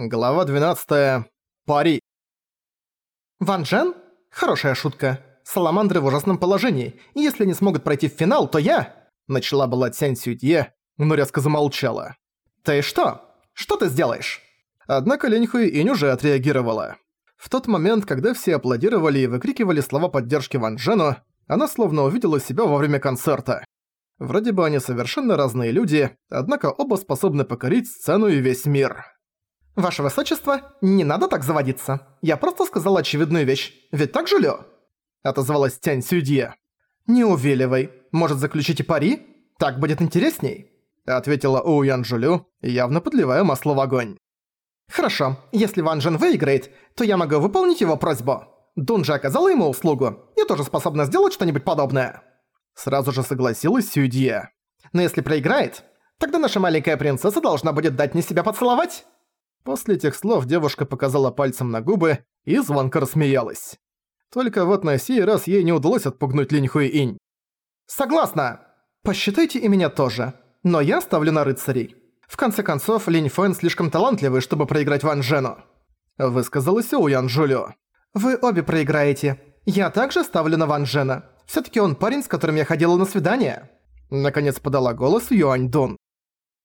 Глава 12. Пари. Ван Джен? Хорошая шутка. Саламандры в ужасном положении, и если не смогут пройти в финал, то я...» Начала была Цянь Сюдье, но резко замолчала. «Ты что? Что ты сделаешь?» Однако Линь Хуи Инь уже отреагировала. В тот момент, когда все аплодировали и выкрикивали слова поддержки Ван Джену, она словно увидела себя во время концерта. Вроде бы они совершенно разные люди, однако оба способны покорить сцену и весь мир. «Ваше Высочество, не надо так заводиться. Я просто сказала очевидную вещь. Ведь так же Лё?» Отозвалась Тянь Сюдье. «Не увиливай. Может, заключите пари? Так будет интересней?» Ответила Оу Ян Жулю, явно подливая масло в огонь. «Хорошо. Если Ван Джен выиграет, то я могу выполнить его просьбу. Дун же оказала ему услугу. Я тоже способна сделать что-нибудь подобное». Сразу же согласилась Сюдье. «Но если проиграет, тогда наша маленькая принцесса должна будет дать мне себя поцеловать». После этих слов девушка показала пальцем на губы и звонко рассмеялась. Только вот на сей раз ей не удалось отпугнуть Линь Хуи Инь. «Согласна! Посчитайте и меня тоже. Но я ставлю на рыцарей. В конце концов, Линь Фэн слишком талантливый, чтобы проиграть Ван Джену», — высказалась Ян Джулио. «Вы обе проиграете. Я также ставлю на Ван Джена. Всё-таки он парень, с которым я ходила на свидание». Наконец подала голос Юань Дун.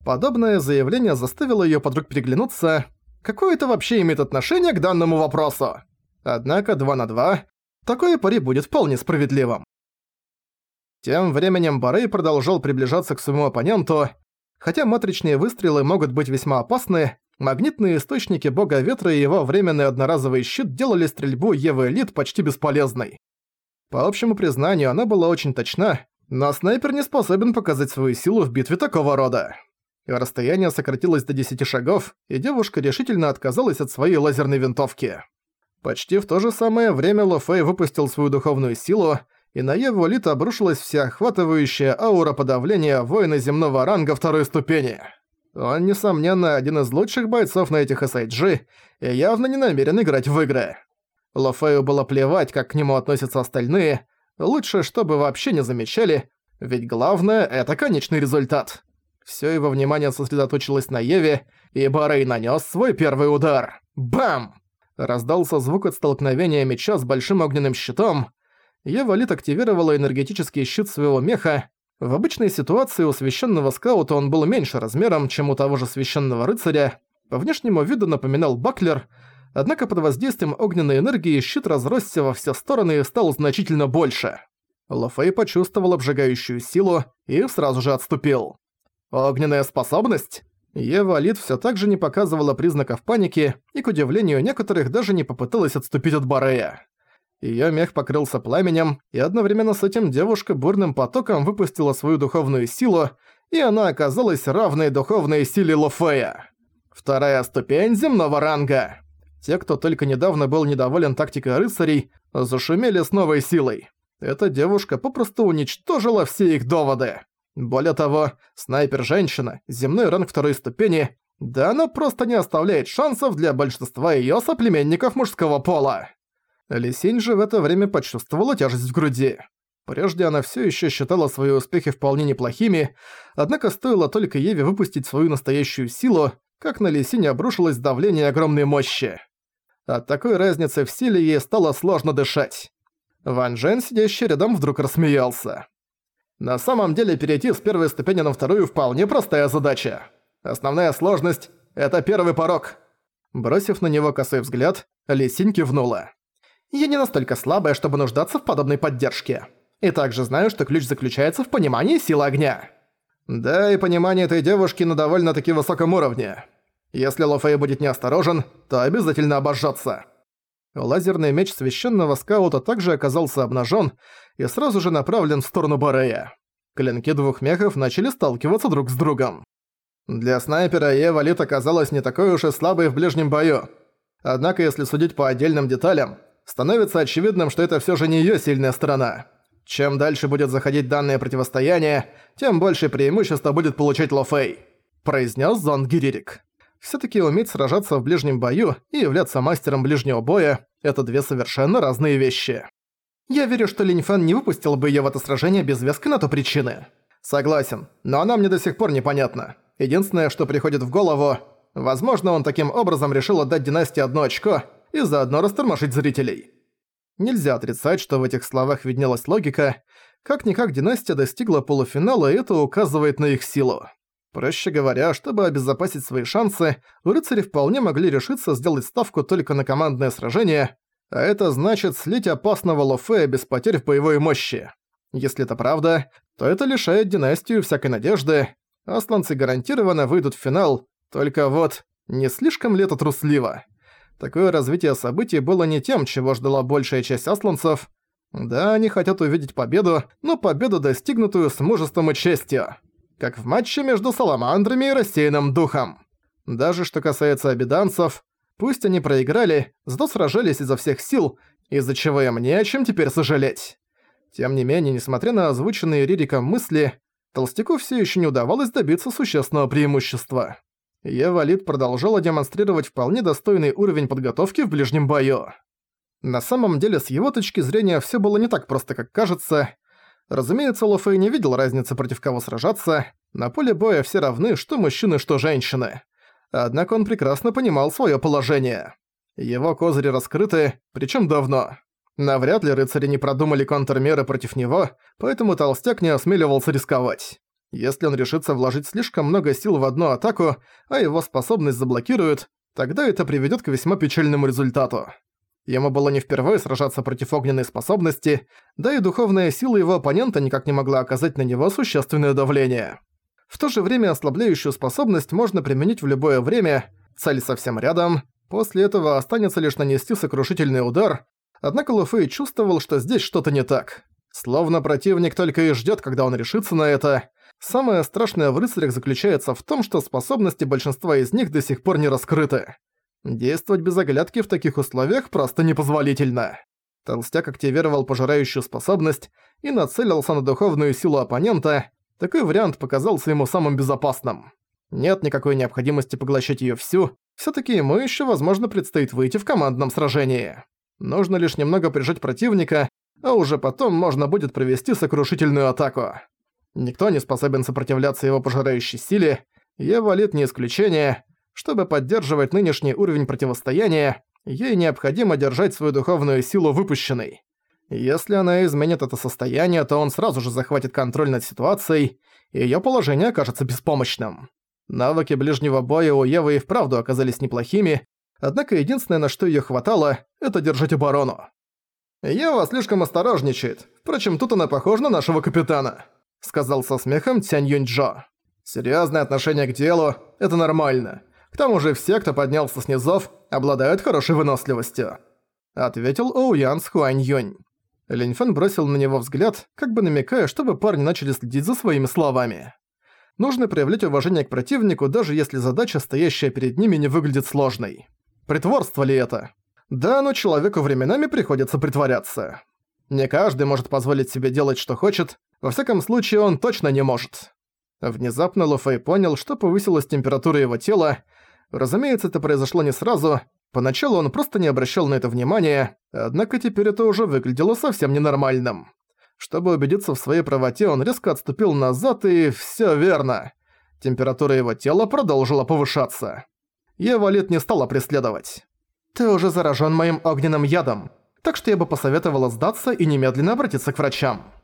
Подобное заявление заставило её подруг переглянуться. Какое это вообще имеет отношение к данному вопросу? Однако 2 на 2 такое пари будет вполне справедливым. Тем временем Барей продолжал приближаться к своему оппоненту. Хотя матричные выстрелы могут быть весьма опасны, магнитные источники бога ветра и его временный одноразовый щит делали стрельбу Евы Элит почти бесполезной. По общему признанию, она была очень точна, но снайпер не способен показать свою силу в битве такого рода. Расстояние сократилось до 10 шагов, и девушка решительно отказалась от своей лазерной винтовки. Почти в то же самое время Ло Фэй выпустил свою духовную силу, и на Еву Лит обрушилась всеохватывающая аура подавления воина земного ранга второй ступени. Он, несомненно, один из лучших бойцов на этих SIG и явно не намерен играть в игры. Ло Фэю было плевать, как к нему относятся остальные, лучше, чтобы вообще не замечали, ведь главное — это конечный результат. Всё его внимание сосредоточилось на Еве, и Барей нанёс свой первый удар. Бам! Раздался звук от столкновения меча с большим огненным щитом. Ева Лит активировала энергетический щит своего меха. В обычной ситуации у священного скаута он был меньше размером, чем у того же священного рыцаря. По внешнему виду напоминал баклер, однако под воздействием огненной энергии щит разросся во все стороны и стал значительно больше. Лофей почувствовал обжигающую силу и сразу же отступил. Огненная способность? Ева Лид всё так же не показывала признаков паники, и, к удивлению некоторых, даже не попыталась отступить от Барея. Её мех покрылся пламенем, и одновременно с этим девушка бурным потоком выпустила свою духовную силу, и она оказалась равной духовной силе Лофея. Вторая ступень земного ранга. Те, кто только недавно был недоволен тактикой рыцарей, зашумели с новой силой. Эта девушка попросту уничтожила все их доводы. Более того, снайпер-женщина, земной ранг второй ступени, да она просто не оставляет шансов для большинства её соплеменников мужского пола. Лисинь же в это время почувствовала тяжесть в груди. Прежде она всё ещё считала свои успехи вполне неплохими, однако стоило только Еве выпустить свою настоящую силу, как на Лисине обрушилось давление огромной мощи. От такой разницы в силе ей стало сложно дышать. Ван Джен, сидящий рядом, вдруг рассмеялся. На самом деле перейти с первой ступени на вторую вполне простая задача. Основная сложность — это первый порог. Бросив на него косой взгляд, Лисинь кивнула. «Я не настолько слабая, чтобы нуждаться в подобной поддержке. И также знаю, что ключ заключается в понимании силы огня». Да, и понимание этой девушки на довольно-таки высоком уровне. Если Лофей будет неосторожен, то обязательно обожжется. Лазерный меч священного скаута также оказался обнажен и сразу же направлен в сторону Борея. Клинки двух мехов начали сталкиваться друг с другом. Для снайпера Ева Лит оказалась не такой уж и слабой в ближнем бою. Однако, если судить по отдельным деталям, становится очевидным, что это все же не ее сильная сторона. Чем дальше будет заходить данное противостояние, тем больше преимущества будет получать Лофей», – произнес Зон Гиририк. Всё-таки уметь сражаться в ближнем бою и являться мастером ближнего боя – это две совершенно разные вещи. Я верю, что Линь не выпустил бы её в это сражение без веска на то причины. Согласен, но она мне до сих пор непонятна. Единственное, что приходит в голову Возможно, он таким образом решил отдать династии одно очко и заодно растормошить зрителей. Нельзя отрицать, что в этих словах виднелась логика. Как-никак династия достигла полуфинала, и это указывает на их силу. Проще говоря, чтобы обезопасить свои шансы, рыцари вполне могли решиться сделать ставку только на командное сражение, а это значит слить опасного Лофея без потерь в боевой мощи. Если это правда, то это лишает династию всякой надежды. Асланцы гарантированно выйдут в финал, только вот, не слишком ли это трусливо? Такое развитие событий было не тем, чего ждала большая часть асланцев. Да, они хотят увидеть победу, но победу, достигнутую с мужеством и честью. Как в матче между Саламандрами и Рассеянным Духом. Даже что касается обиданцев, пусть они проиграли, зато сражались изо всех сил, из-за чего им не о чем теперь сожалеть. Тем не менее, несмотря на озвученные Ририком мысли, Толстяку все еще не удавалось добиться существенного преимущества. Евалит продолжала демонстрировать вполне достойный уровень подготовки в ближнем бою. На самом деле, с его точки зрения, все было не так просто, как кажется. Разумеется, Лофей не видел разницы против кого сражаться. На поле боя все равны, что мужчины, что женщины. Однако он прекрасно понимал свое положение. Его козыри раскрыты, причем давно. Навряд ли рыцари не продумали контрмеры против него, поэтому толстяк не осмеливался рисковать. Если он решится вложить слишком много сил в одну атаку, а его способность заблокируют, тогда это приведёт к весьма печальному результату. Ему было не впервые сражаться против огненной способности, да и духовная сила его оппонента никак не могла оказать на него существенное давление. В то же время ослабляющую способность можно применить в любое время, цель совсем рядом, после этого останется лишь нанести сокрушительный удар, однако Луфей чувствовал, что здесь что-то не так. Словно противник только и ждёт, когда он решится на это, Самое страшное в рыцарях заключается в том, что способности большинства из них до сих пор не раскрыты. Действовать без оглядки в таких условиях просто непозволительно. Толстяк активировал пожирающую способность и нацелился на духовную силу оппонента. Такой вариант показался ему самым безопасным. Нет никакой необходимости поглощать её всю, всё-таки ему ещё, возможно, предстоит выйти в командном сражении. Нужно лишь немного прижать противника, а уже потом можно будет провести сокрушительную атаку. Никто не способен сопротивляться его пожирающей силе, Евалит не исключение. Чтобы поддерживать нынешний уровень противостояния, ей необходимо держать свою духовную силу выпущенной. Если она изменит это состояние, то он сразу же захватит контроль над ситуацией, и её положение окажется беспомощным. Навыки ближнего боя у Евы и вправду оказались неплохими, однако единственное, на что её хватало, это держать оборону. Ева слишком осторожничает, впрочем, тут она похожа на нашего капитана сказал со смехом Тянь Юньчжо. Серьезное отношение к делу – это нормально. К тому же все, кто поднялся с низов, обладают хорошей выносливостью», – ответил Оуян с Хуань Юнь. Линьфэн бросил на него взгляд, как бы намекая, чтобы парни начали следить за своими словами. Нужно проявлять уважение к противнику, даже если задача, стоящая перед ними, не выглядит сложной. Притворство ли это? Да, но человеку временами приходится притворяться. Не каждый может позволить себе делать, что хочет, во всяком случае, он точно не может. Внезапно Луфэй понял, что повысилась температура его тела. Разумеется, это произошло не сразу. Поначалу он просто не обращал на это внимания, однако теперь это уже выглядело совсем ненормальным. Чтобы убедиться в своей правоте, он резко отступил назад, и всё верно. Температура его тела продолжила повышаться. Евалит не стала преследовать. «Ты уже заражен моим огненным ядом, так что я бы посоветовала сдаться и немедленно обратиться к врачам».